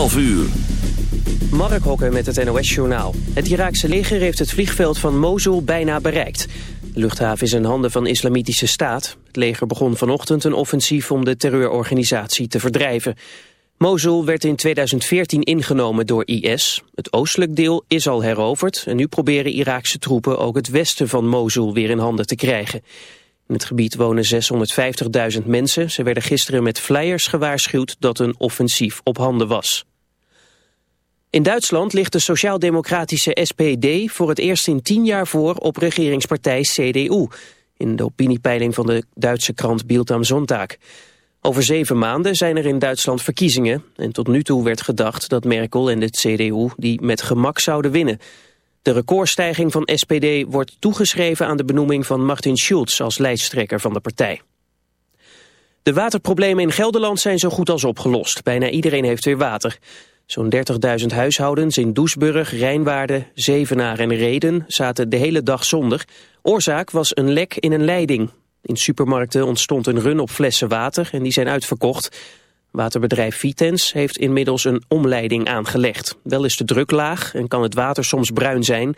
12 uur. Mark Hokker met het NOS-journaal. Het Iraakse leger heeft het vliegveld van Mosul bijna bereikt. De luchthaven is in handen van Islamitische Staat. Het leger begon vanochtend een offensief om de terreurorganisatie te verdrijven. Mosul werd in 2014 ingenomen door IS. Het oostelijk deel is al heroverd... en nu proberen Iraakse troepen ook het westen van Mosul weer in handen te krijgen. In het gebied wonen 650.000 mensen. Ze werden gisteren met flyers gewaarschuwd dat een offensief op handen was. In Duitsland ligt de sociaal-democratische SPD voor het eerst in tien jaar voor op regeringspartij CDU. In de opiniepeiling van de Duitse krant Bild am Sonntag. Over zeven maanden zijn er in Duitsland verkiezingen. En tot nu toe werd gedacht dat Merkel en de CDU die met gemak zouden winnen. De recordstijging van SPD wordt toegeschreven aan de benoeming van Martin Schulz als lijsttrekker van de partij. De waterproblemen in Gelderland zijn zo goed als opgelost. Bijna iedereen heeft weer water. Zo'n 30.000 huishoudens in Doesburg, Rijnwaarden, Zevenaar en Reden zaten de hele dag zonder. Oorzaak was een lek in een leiding. In supermarkten ontstond een run op flessen water en die zijn uitverkocht. Waterbedrijf Vitens heeft inmiddels een omleiding aangelegd. Wel is de druk laag en kan het water soms bruin zijn.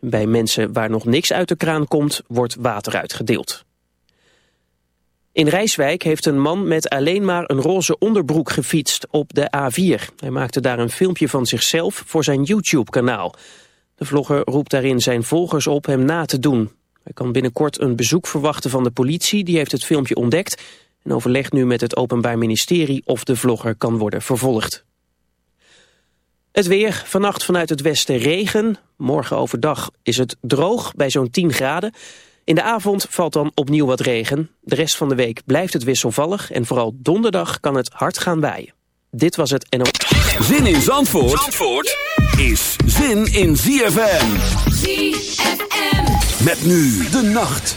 Bij mensen waar nog niks uit de kraan komt, wordt water uitgedeeld. In Rijswijk heeft een man met alleen maar een roze onderbroek gefietst op de A4. Hij maakte daar een filmpje van zichzelf voor zijn YouTube-kanaal. De vlogger roept daarin zijn volgers op hem na te doen. Hij kan binnenkort een bezoek verwachten van de politie, die heeft het filmpje ontdekt... en overlegt nu met het Openbaar Ministerie of de vlogger kan worden vervolgd. Het weer, vannacht vanuit het westen regen. Morgen overdag is het droog bij zo'n 10 graden. In de avond valt dan opnieuw wat regen. De rest van de week blijft het wisselvallig en vooral donderdag kan het hard gaan waaien. Dit was het NO. Zin in Zandvoort, Zandvoort is zin in ZFM. ZFM. Met nu de nacht.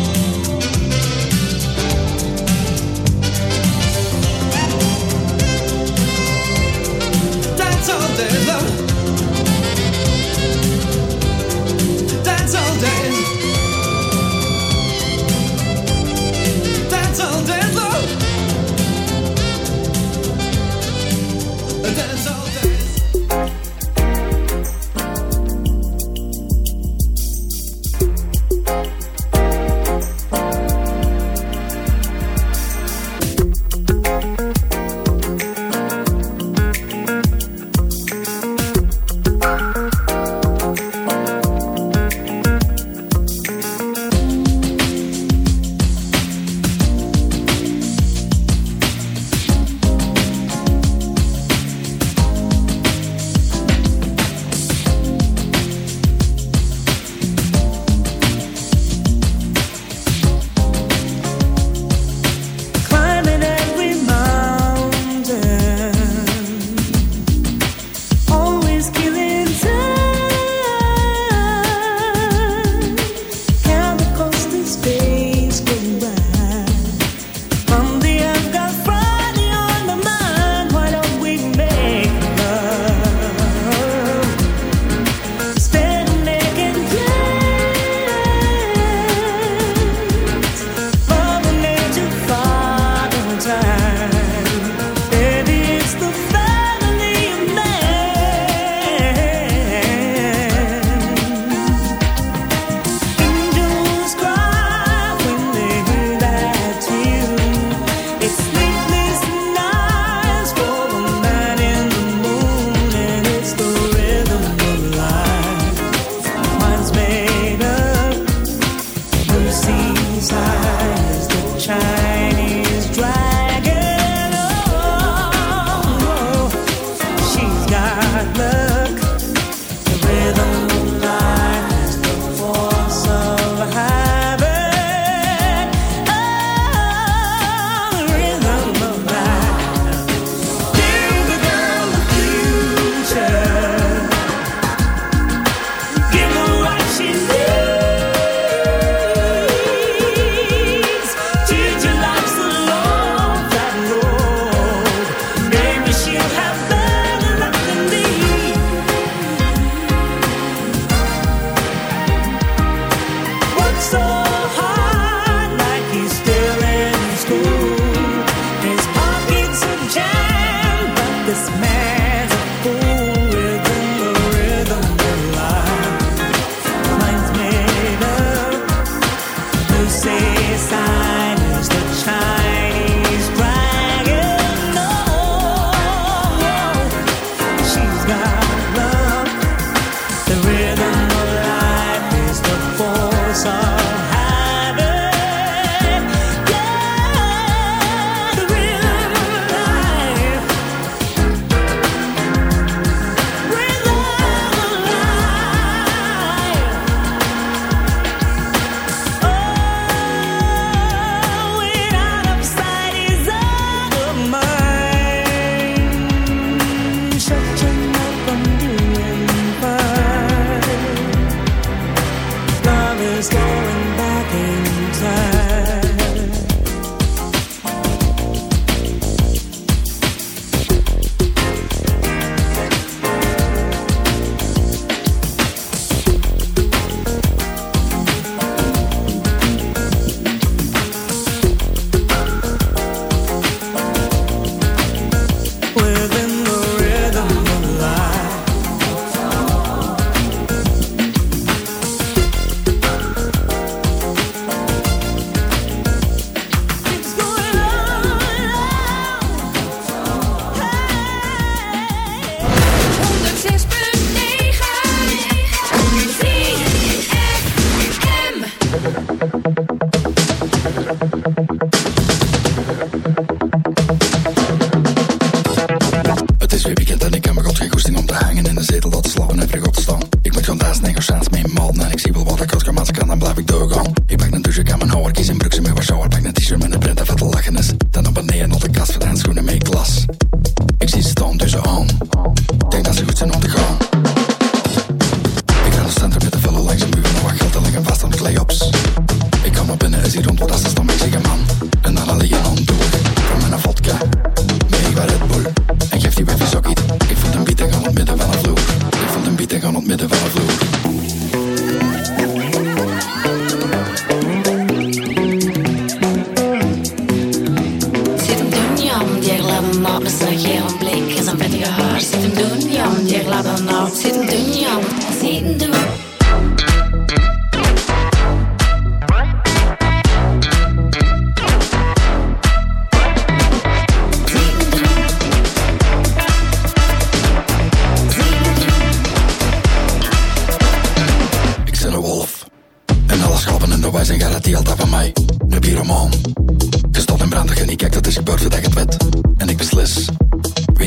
All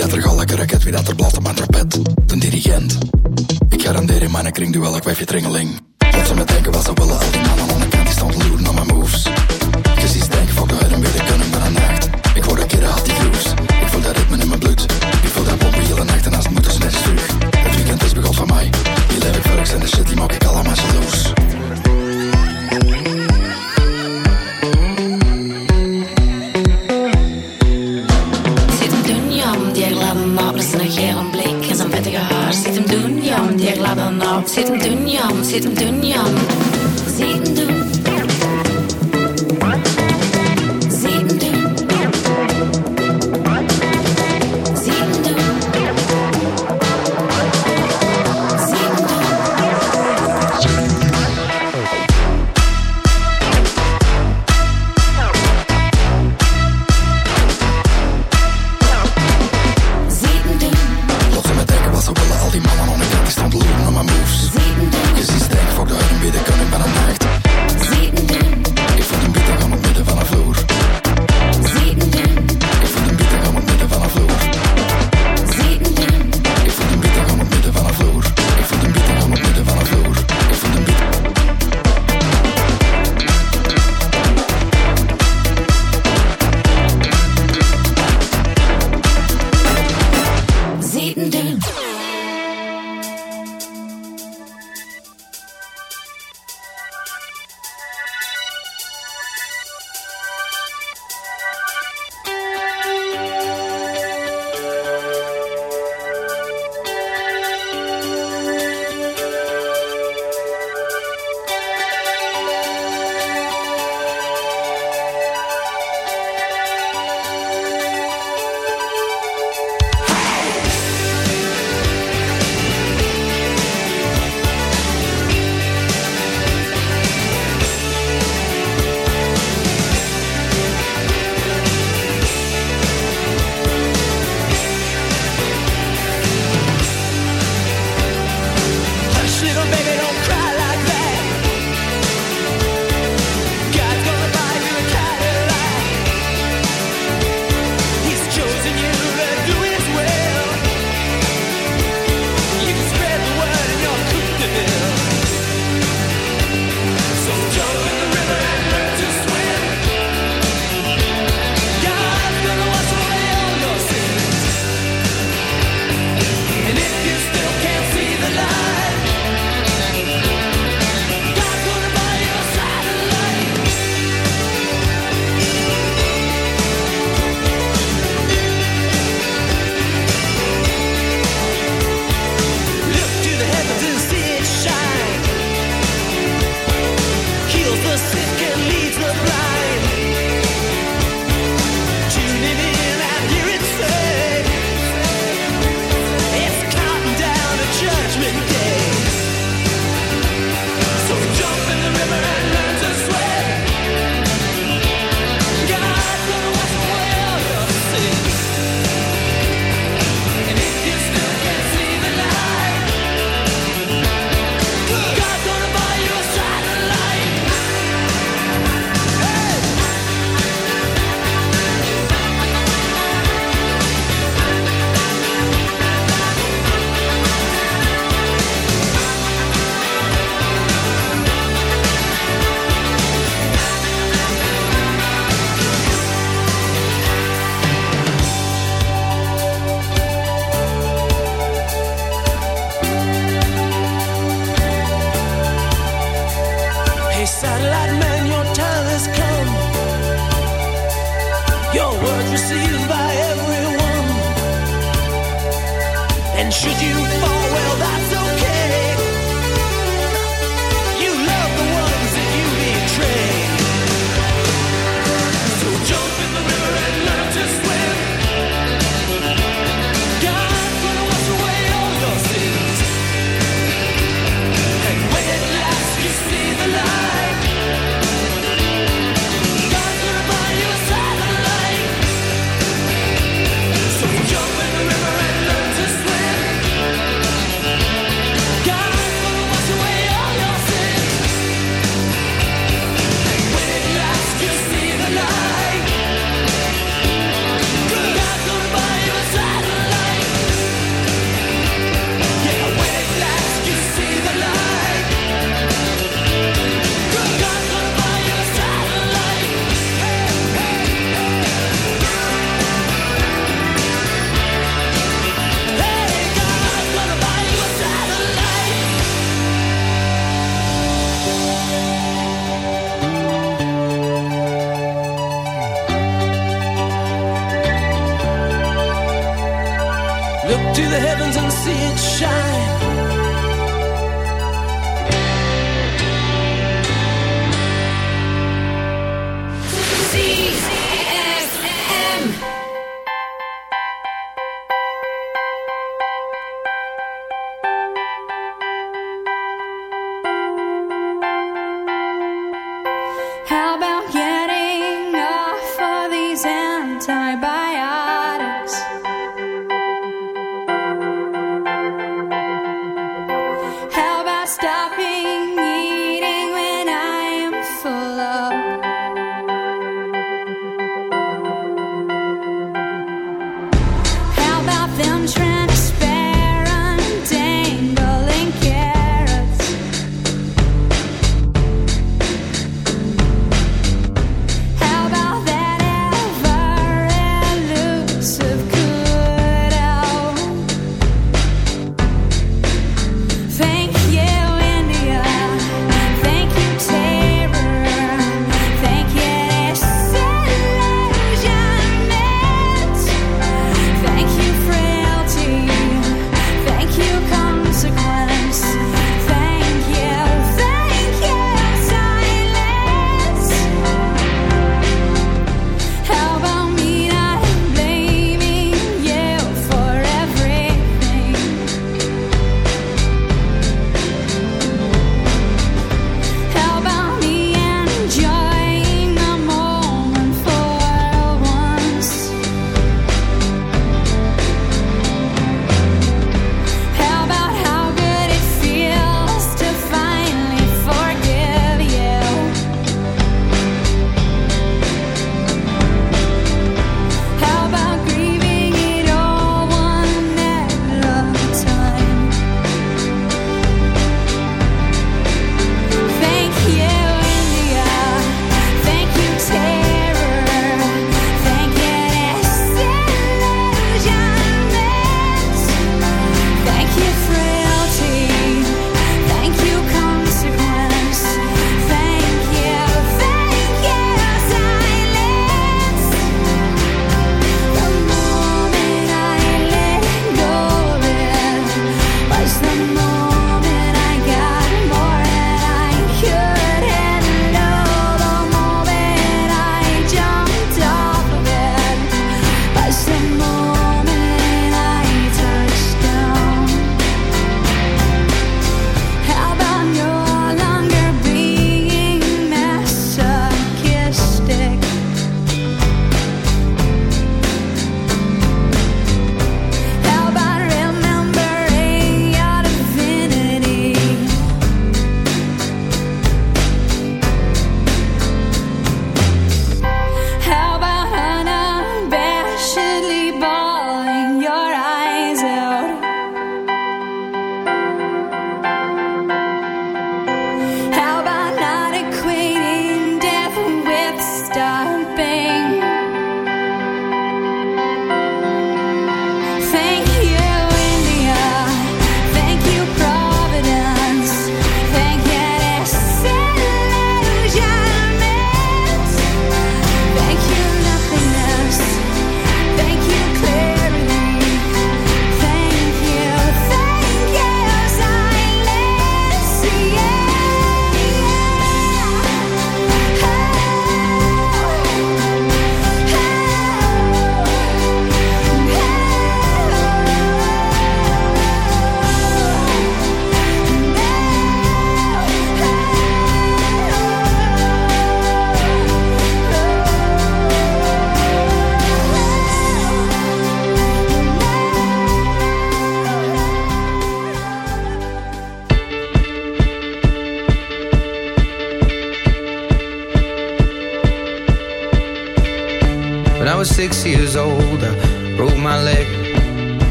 dat er gal, raket, wie dat er blaft op mijn trapet. De dirigent. Ik garandeer in mijn kring duel, ik wijf je tringeling. Wat ze me denken, wat ze willen, al die mannen aan de kant, die stand loeren op mijn moves. Je ziet denken, fuck de huid en weer kunnen met een nacht. Ik word een keer had die grooves. Ik voel dat ritmen in mijn bloed. Ik voel dat pompen hele nacht en als het moet, is net terug. Het weekend is begon van mij. Die leef ik en de shit die mok. til den dünne, til den dünne.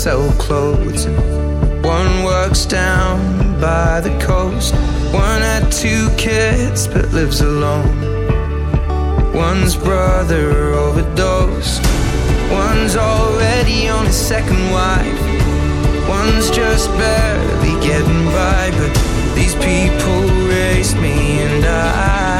sell clothes. One works down by the coast. One had two kids but lives alone. One's brother overdosed. One's already on his second wife. One's just barely getting by. But these people raised me and I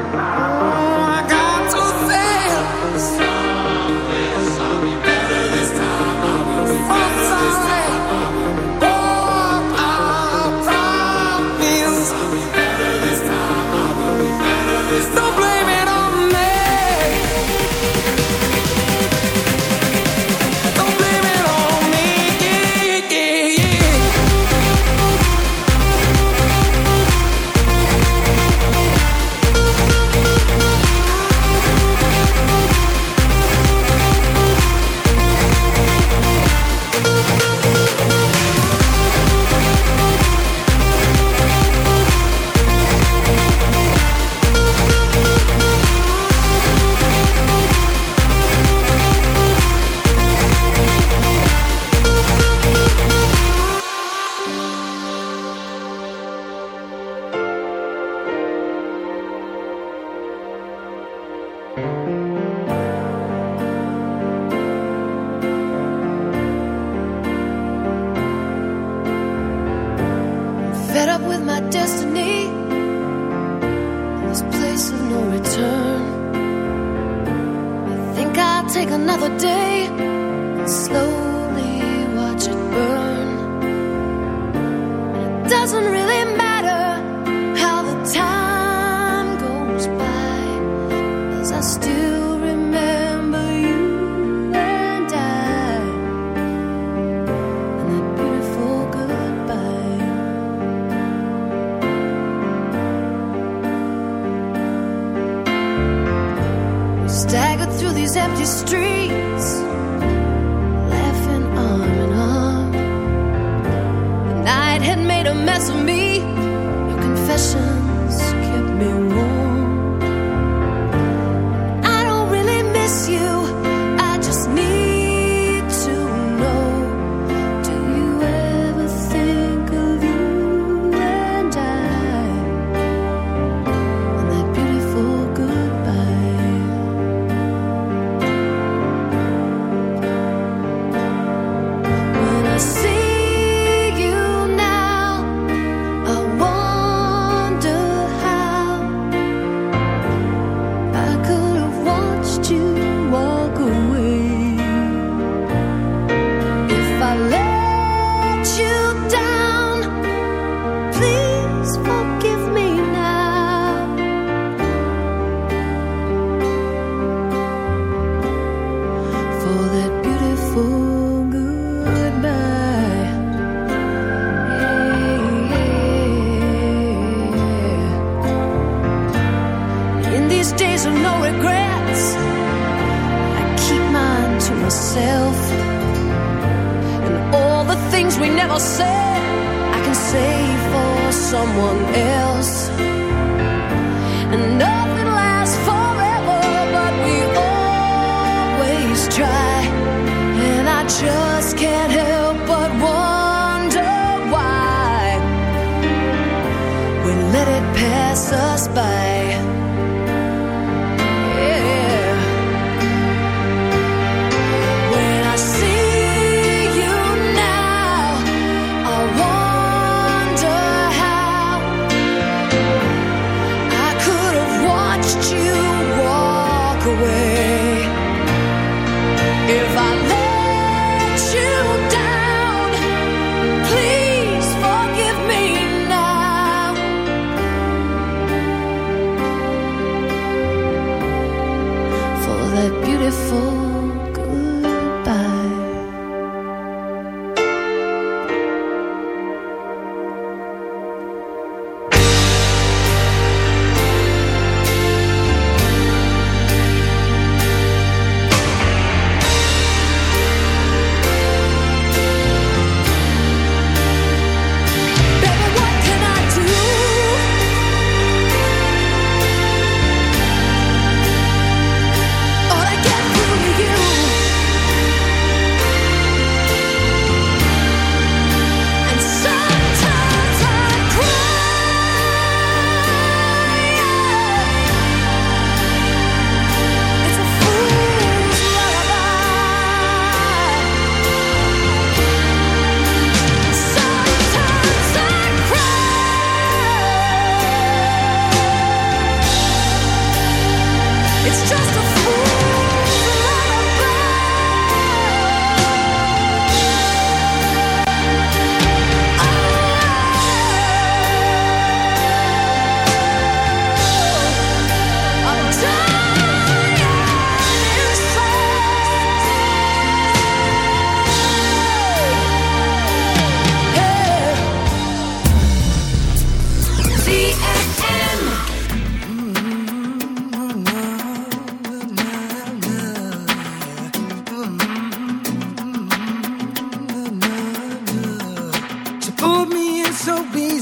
Ah. made a mess of me. Your confessions kept me.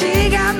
she got